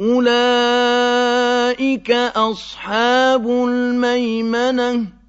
أُولَٰئِكَ أَصْحَابُ الْمَيْمَنَةِ